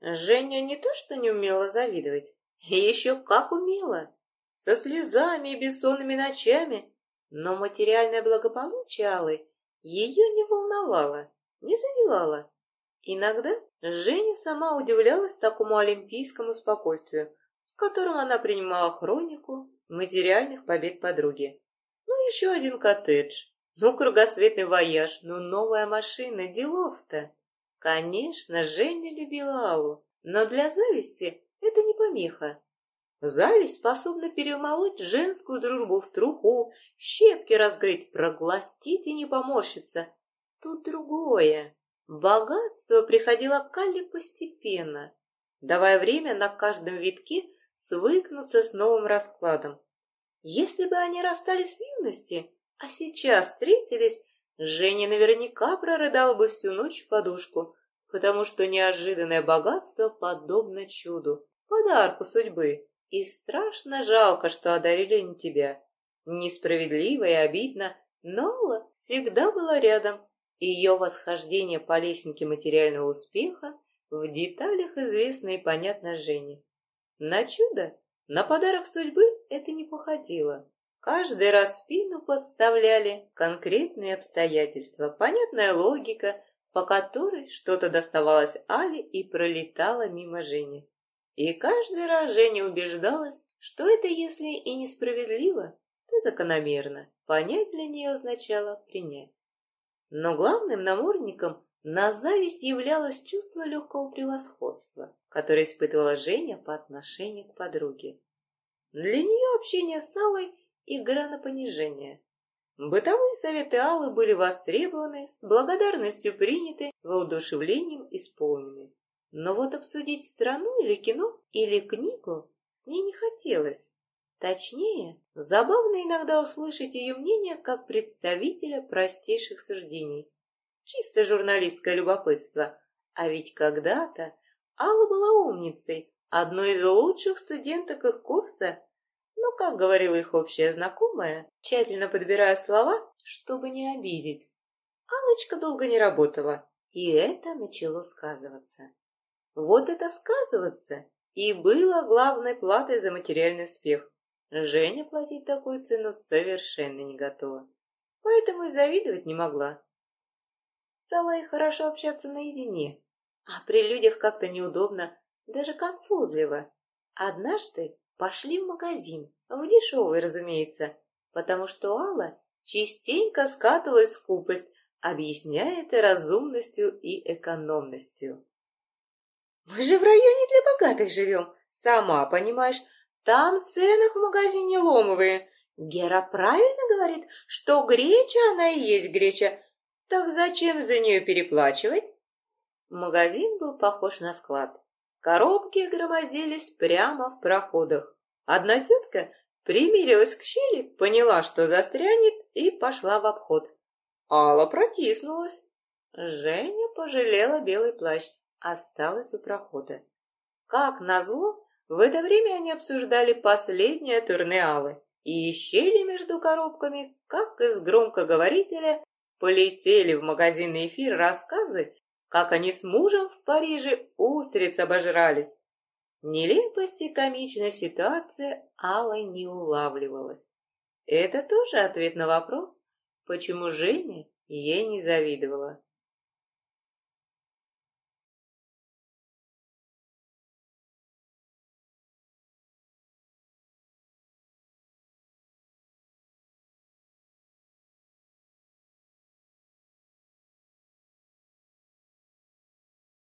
Женя не то что не умела завидовать, еще как умела. Со слезами и бессонными ночами. Но материальное благополучие Аллы ее не волновало, не задевало. Иногда Женя сама удивлялась такому олимпийскому спокойствию, с которым она принимала хронику материальных побед подруги. Ну, еще один коттедж, ну, кругосветный вояж, ну, новая машина, делов-то. Конечно, Женя любила Аллу, но для зависти это не помеха. Зависть способна перемолоть женскую дружбу в труху, щепки разгрыть, проглотить и не поморщиться. Тут другое. Богатство приходило к Алле постепенно, давая время на каждом витке свыкнуться с новым раскладом. Если бы они расстались в юности, а сейчас встретились, Женя наверняка прорыдала бы всю ночь в подушку, потому что неожиданное богатство подобно чуду, подарку судьбы. И страшно жалко, что одарили не тебя. Несправедливо и обидно, но Алла всегда была рядом. Ее восхождение по лестнике материального успеха в деталях известно и понятно Жене. На чудо, на подарок судьбы это не походило. Каждый раз спину подставляли конкретные обстоятельства, понятная логика, по которой что-то доставалось Але и пролетало мимо Жени. И каждый раз Женя убеждалась, что это, если и несправедливо, то закономерно. Понять для нее означало принять. Но главным намордником на зависть являлось чувство легкого превосходства, которое испытывала Женя по отношению к подруге. Для нее общение с Аллой – игра на понижение. Бытовые советы Аллы были востребованы, с благодарностью приняты, с воодушевлением исполнены. Но вот обсудить страну или кино, или книгу с ней не хотелось. Точнее, забавно иногда услышать ее мнение как представителя простейших суждений. Чисто журналистское любопытство. А ведь когда-то Алла была умницей, одной из лучших студенток их курса. Но, как говорила их общая знакомая, тщательно подбирая слова, чтобы не обидеть, Аллочка долго не работала, и это начало сказываться. Вот это сказываться и было главной платой за материальный успех. Женя платить такую цену совершенно не готова, поэтому и завидовать не могла. С Аллой хорошо общаться наедине, а при людях как-то неудобно, даже конфузливо. Однажды пошли в магазин, в дешевый, разумеется, потому что Алла частенько скатывалась скупость, объясняя это разумностью и экономностью. «Мы же в районе для богатых живем, сама понимаешь, там цены в магазине ломовые. Гера правильно говорит, что греча она и есть греча. Так зачем за нее переплачивать? Магазин был похож на склад. Коробки громоздились прямо в проходах. Одна тетка примирилась к щели, поняла, что застрянет, и пошла в обход. Алла протиснулась. Женя пожалела белый плащ, осталась у прохода. Как назло, в это время они обсуждали последнее турне Аллы, и щели между коробками, как из громкоговорителя, полетели в магазинный эфир рассказы, как они с мужем в Париже устриц обожрались. Нелепость и комичность ситуации Аллой не улавливалась. Это тоже ответ на вопрос, почему Женя ей не завидовала.